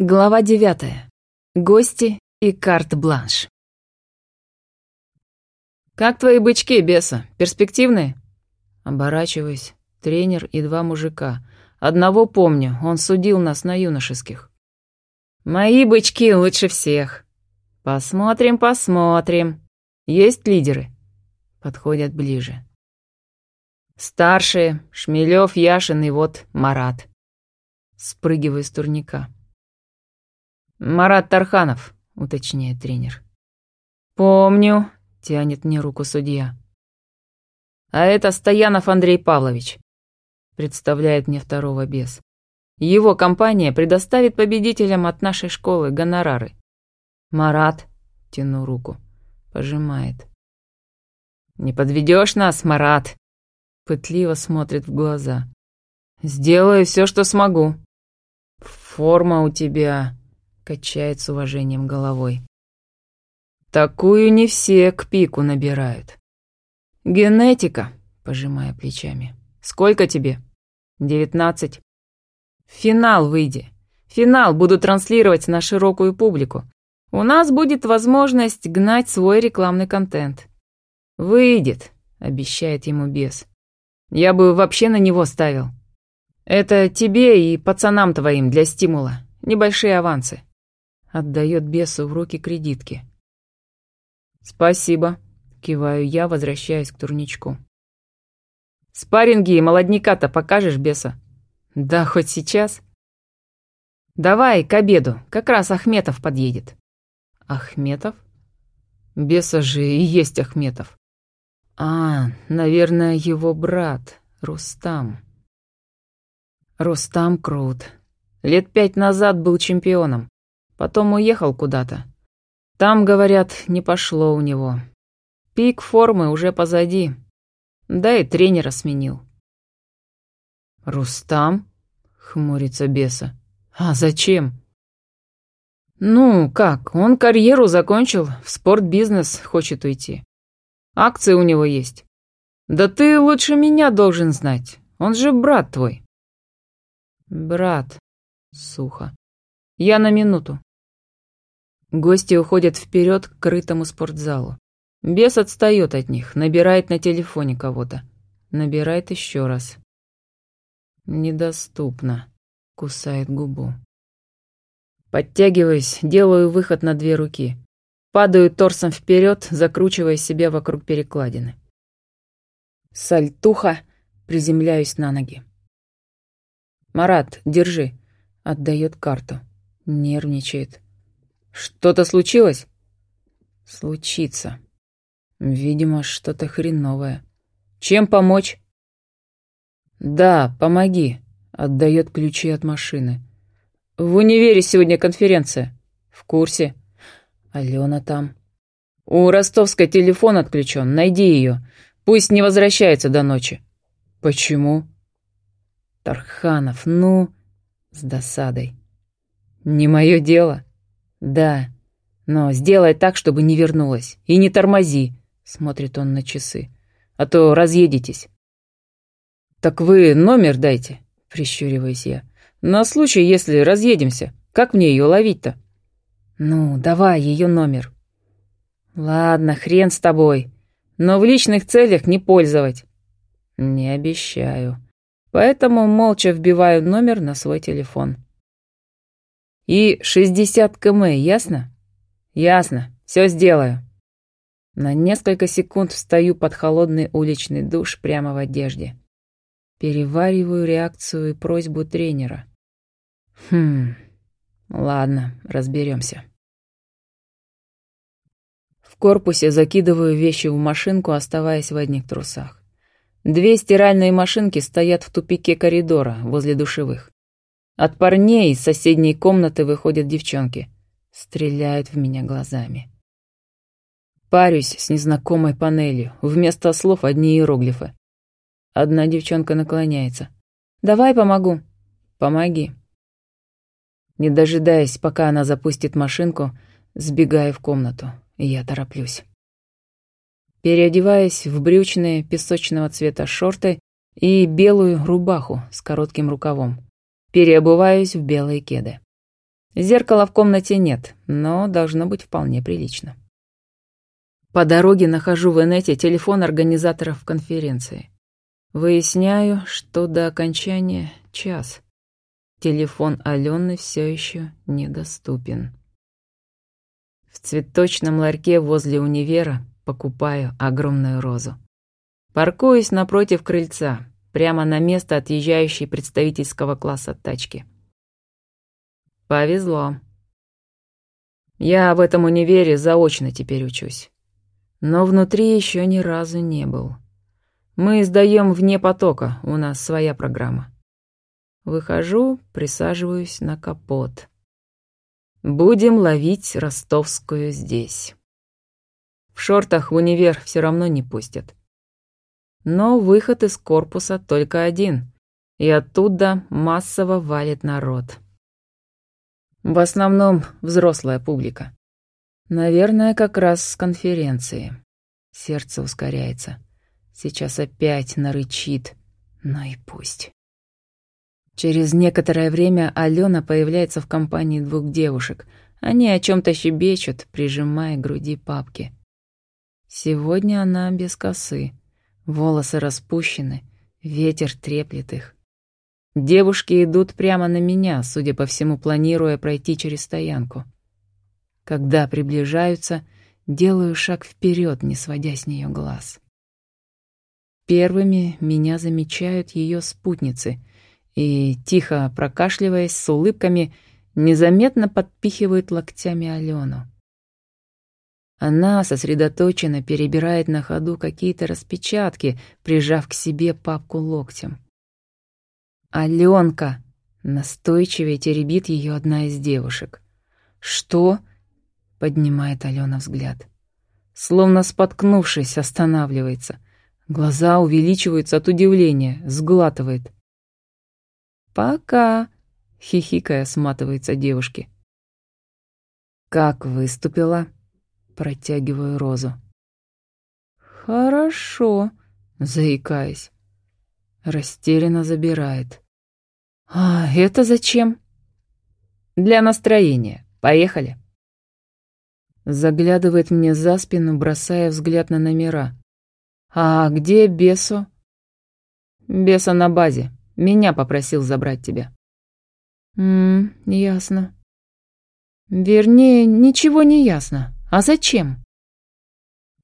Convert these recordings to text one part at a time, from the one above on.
Глава девятая. Гости и карт-бланш. «Как твои бычки, беса? Перспективные?» Оборачиваюсь. Тренер и два мужика. Одного помню, он судил нас на юношеских. «Мои бычки лучше всех». «Посмотрим, посмотрим. Есть лидеры?» Подходят ближе. «Старшие. Шмелев, Яшин и вот Марат». Спрыгиваю с турника. «Марат Тарханов», — уточняет тренер. «Помню», — тянет мне руку судья. «А это Стоянов Андрей Павлович», — представляет мне второго бес. «Его компания предоставит победителям от нашей школы гонорары». «Марат», — тяну руку, пожимает. «Не подведешь нас, Марат?» Пытливо смотрит в глаза. «Сделаю все, что смогу». «Форма у тебя...» Качает с уважением головой. Такую не все к пику набирают. Генетика, пожимая плечами. Сколько тебе? Девятнадцать. Финал выйди. Финал буду транслировать на широкую публику. У нас будет возможность гнать свой рекламный контент. Выйдет, обещает ему бес. Я бы вообще на него ставил. Это тебе и пацанам твоим для стимула. Небольшие авансы. Отдает бесу в руки кредитки. «Спасибо», — киваю я, возвращаясь к турничку. «Спарринги и молодняка-то покажешь, беса?» «Да, хоть сейчас». «Давай, к обеду, как раз Ахметов подъедет». «Ахметов?» «Беса же и есть Ахметов». «А, наверное, его брат, Рустам». Рустам крут. Лет пять назад был чемпионом. Потом уехал куда-то. Там, говорят, не пошло у него. Пик формы уже позади. Да и тренера сменил. «Рустам?» — хмурится беса. «А зачем?» «Ну, как, он карьеру закончил, в спортбизнес хочет уйти. Акции у него есть. Да ты лучше меня должен знать, он же брат твой». «Брат», — сухо. «Я на минуту». Гости уходят вперед к крытому спортзалу. Бес отстает от них, набирает на телефоне кого-то. Набирает еще раз. Недоступно. Кусает губу. Подтягиваясь, делаю выход на две руки. Падаю торсом вперед, закручивая себя вокруг перекладины. Сальтуха, приземляюсь на ноги. «Марат, держи», — отдает карту. Нервничает. Что-то случилось? Случится. Видимо, что-то хреновое. Чем помочь? Да, помоги. Отдает ключи от машины. В универе сегодня конференция. В курсе. Алена там. У ростовской телефон отключен. Найди ее. Пусть не возвращается до ночи. Почему? Тарханов, ну... С досадой. Не мое дело. «Да, но сделай так, чтобы не вернулась. И не тормози», — смотрит он на часы. «А то разъедетесь». «Так вы номер дайте», — прищуриваюсь я. «На случай, если разъедемся. Как мне ее ловить-то?» «Ну, давай ее номер». «Ладно, хрен с тобой. Но в личных целях не пользовать». «Не обещаю. Поэтому молча вбиваю номер на свой телефон». И 60 км, ясно? Ясно, все сделаю. На несколько секунд встаю под холодный уличный душ прямо в одежде. Перевариваю реакцию и просьбу тренера. Хм, ладно, разберемся. В корпусе закидываю вещи в машинку, оставаясь в одних трусах. Две стиральные машинки стоят в тупике коридора возле душевых. От парней из соседней комнаты выходят девчонки. Стреляют в меня глазами. Парюсь с незнакомой панелью. Вместо слов одни иероглифы. Одна девчонка наклоняется. «Давай помогу». «Помоги». Не дожидаясь, пока она запустит машинку, сбегаю в комнату. Я тороплюсь. Переодеваясь в брючные песочного цвета шорты и белую рубаху с коротким рукавом переобуваюсь в белые кеды. Зеркала в комнате нет, но должно быть вполне прилично. По дороге нахожу в инете телефон организаторов конференции. Выясняю, что до окончания час. Телефон Алены все еще недоступен. В цветочном ларьке возле универа покупаю огромную розу. Паркуюсь напротив крыльца, прямо на место отъезжающей представительского класса тачки. Повезло. Я в этом универе заочно теперь учусь. Но внутри еще ни разу не был. Мы сдаем вне потока, у нас своя программа. Выхожу, присаживаюсь на капот. Будем ловить ростовскую здесь. В шортах в универ все равно не пустят. Но выход из корпуса только один, и оттуда массово валит народ. В основном взрослая публика. Наверное, как раз с конференции. Сердце ускоряется. Сейчас опять нарычит. Ну и пусть. Через некоторое время Алена появляется в компании двух девушек. Они о чем то щебечут, прижимая к груди папки. Сегодня она без косы. Волосы распущены, ветер треплет их. Девушки идут прямо на меня, судя по всему, планируя пройти через стоянку. Когда приближаются, делаю шаг вперед, не сводя с нее глаз. Первыми меня замечают ее спутницы и, тихо прокашливаясь с улыбками, незаметно подпихивают локтями Алену. Она сосредоточенно перебирает на ходу какие-то распечатки, прижав к себе папку локтем. «Аленка!» — настойчивее теребит ее одна из девушек. «Что?» — поднимает Алена взгляд. Словно споткнувшись, останавливается. Глаза увеличиваются от удивления, сглатывает. «Пока», — хихикая сматывается девушки. «Как выступила?» — протягиваю розу. «Хорошо», — заикаясь. Растерянно забирает. «А это зачем?» «Для настроения. Поехали». Заглядывает мне за спину, бросая взгляд на номера. «А где Бесо?» «Беса на базе. Меня попросил забрать тебя». «Ммм, ясно». «Вернее, ничего не ясно. А зачем?»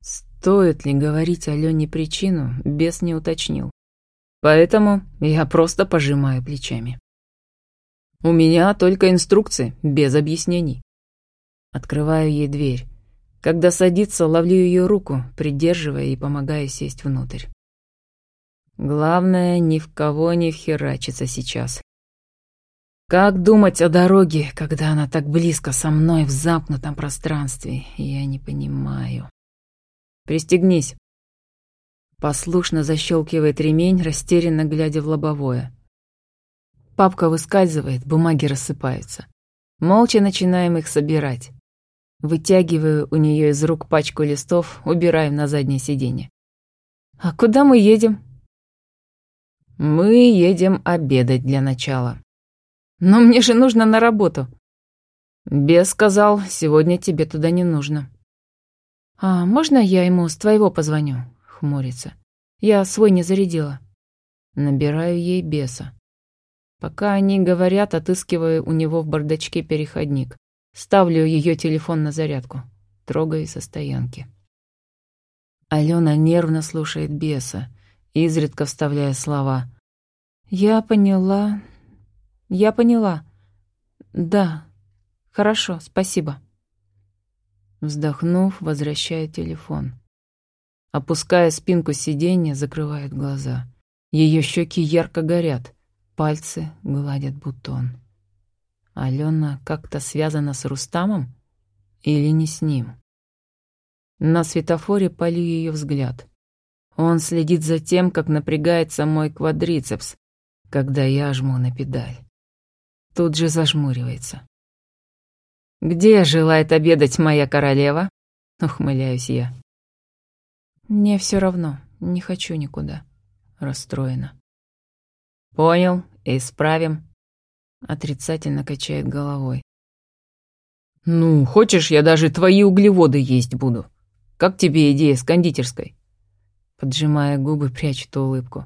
Стоит ли говорить Алене причину, бес не уточнил. Поэтому я просто пожимаю плечами. У меня только инструкции, без объяснений. Открываю ей дверь. Когда садится, ловлю ее руку, придерживая и помогая сесть внутрь. Главное, ни в кого не вхерачиться сейчас. Как думать о дороге, когда она так близко со мной в замкнутом пространстве, я не понимаю. Пристегнись. Послушно защелкивает ремень, растерянно глядя в лобовое. Папка выскальзывает, бумаги рассыпаются. Молча начинаем их собирать. Вытягиваю у нее из рук пачку листов, убираю на заднее сиденье. «А куда мы едем?» Мы едем обедать для начала. Но мне же нужно на работу. Бес сказал, сегодня тебе туда не нужно. А можно я ему с твоего позвоню? Хмурится. Я свой не зарядила. Набираю ей беса. Пока они говорят, отыскиваю у него в бардачке переходник. Ставлю ее телефон на зарядку. Трогаю со стоянки. Алена нервно слушает беса изредка вставляя слова. «Я поняла. Я поняла. Да. Хорошо, спасибо». Вздохнув, возвращает телефон. Опуская спинку сиденья, закрывает глаза. Ее щеки ярко горят, пальцы гладят бутон. Алена как-то связана с Рустамом? Или не с ним? На светофоре полю ее взгляд. Он следит за тем, как напрягается мой квадрицепс, когда я жму на педаль. Тут же зажмуривается. «Где желает обедать моя королева?» — ухмыляюсь я. «Мне все равно, не хочу никуда», — расстроена. «Понял, исправим», — отрицательно качает головой. «Ну, хочешь, я даже твои углеводы есть буду. Как тебе идея с кондитерской?» Поджимая губы, прячет улыбку.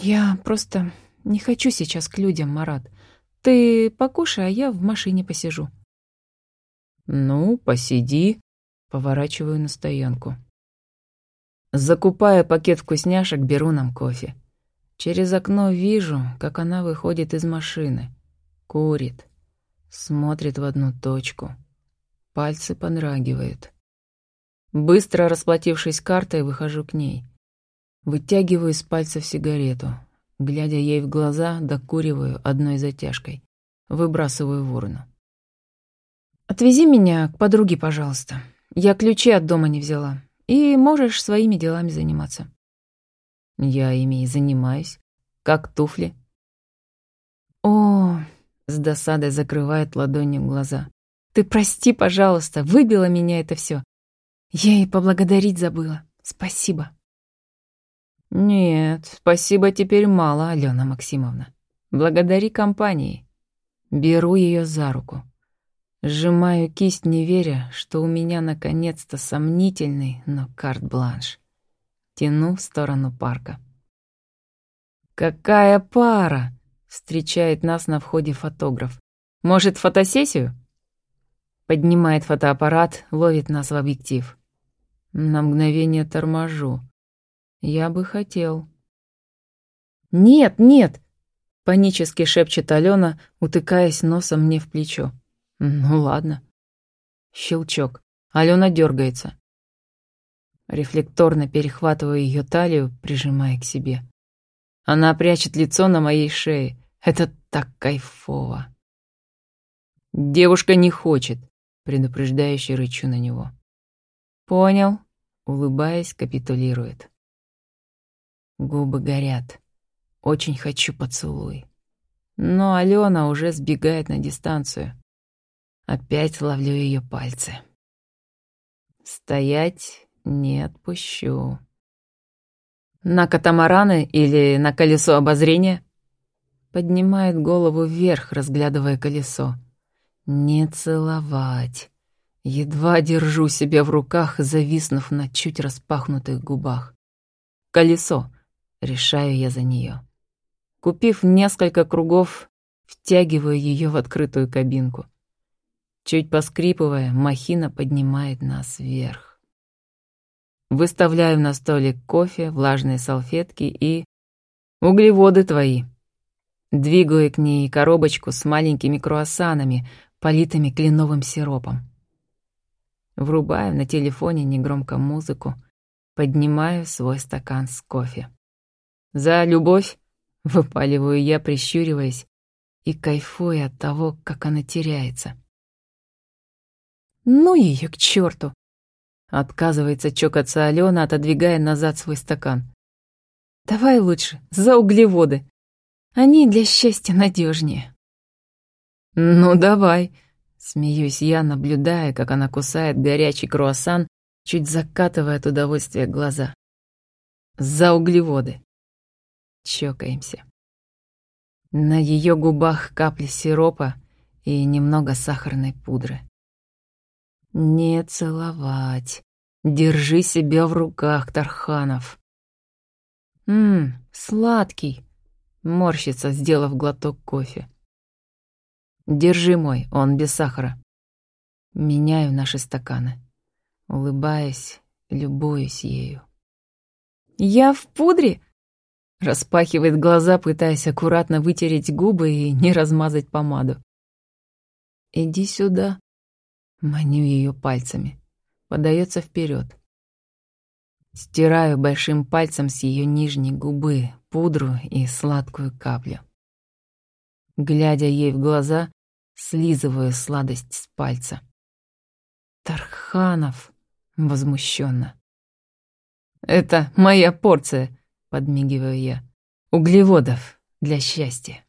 «Я просто не хочу сейчас к людям, Марат. Ты покушай, а я в машине посижу». «Ну, посиди», — поворачиваю на стоянку. Закупая пакет вкусняшек, беру нам кофе. Через окно вижу, как она выходит из машины. Курит. Смотрит в одну точку. Пальцы подрагивают. Быстро расплатившись картой, выхожу к ней. Вытягиваю из пальцев сигарету. Глядя ей в глаза, докуриваю одной затяжкой. Выбрасываю в урну. «Отвези меня к подруге, пожалуйста. Я ключи от дома не взяла. И можешь своими делами заниматься». «Я ими и занимаюсь. Как туфли». «О!» — с досадой закрывает ладонью глаза. «Ты прости, пожалуйста, выбила меня это все. Я и поблагодарить забыла. Спасибо». «Нет, спасибо теперь мало, Алена Максимовна. Благодари компании». Беру ее за руку. Сжимаю кисть, не веря, что у меня наконец-то сомнительный, но карт-бланш. Тяну в сторону парка. «Какая пара!» — встречает нас на входе фотограф. «Может, фотосессию?» Поднимает фотоаппарат, ловит нас в объектив. На мгновение торможу. Я бы хотел. «Нет, нет!» — панически шепчет Алена, утыкаясь носом мне в плечо. «Ну ладно». Щелчок. Алена дергается. Рефлекторно перехватываю ее талию, прижимая к себе. Она прячет лицо на моей шее. Это так кайфово. Девушка не хочет, предупреждающе рычу на него. Понял, улыбаясь, капитулирует. Губы горят. Очень хочу поцелуй. Но Алена уже сбегает на дистанцию. Опять ловлю ее пальцы. Стоять не отпущу. На катамараны или на колесо обозрения? Поднимает голову вверх, разглядывая колесо. Не целовать. Едва держу себя в руках, зависнув на чуть распахнутых губах. Колесо. Решаю я за нее. Купив несколько кругов, втягиваю ее в открытую кабинку. Чуть поскрипывая, махина поднимает нас вверх. Выставляю на столик кофе, влажные салфетки и... Углеводы твои. Двигаю к ней коробочку с маленькими круассанами, политыми кленовым сиропом. Врубаю на телефоне негромко музыку, поднимаю свой стакан с кофе. «За любовь!» — выпаливаю я, прищуриваясь, и кайфуя от того, как она теряется. «Ну ее к черту! Отказывается чокаться Алена, отодвигая назад свой стакан. «Давай лучше, за углеводы. Они для счастья надежнее. «Ну, давай», — смеюсь я, наблюдая, как она кусает горячий круассан, чуть закатывая от удовольствия глаза. «За углеводы». Чокаемся. На ее губах капли сиропа и немного сахарной пудры. Не целовать. Держи себя в руках, Тарханов. Ммм, сладкий. Морщится, сделав глоток кофе. Держи мой, он без сахара. Меняю наши стаканы. Улыбаясь, любуюсь ею. «Я в пудре?» Распахивает глаза, пытаясь аккуратно вытереть губы и не размазать помаду. «Иди сюда». Маню ее пальцами. Подается вперед. Стираю большим пальцем с ее нижней губы пудру и сладкую каплю. Глядя ей в глаза, слизываю сладость с пальца. Тарханов возмущенно. Это моя порция, подмигиваю я. Углеводов для счастья.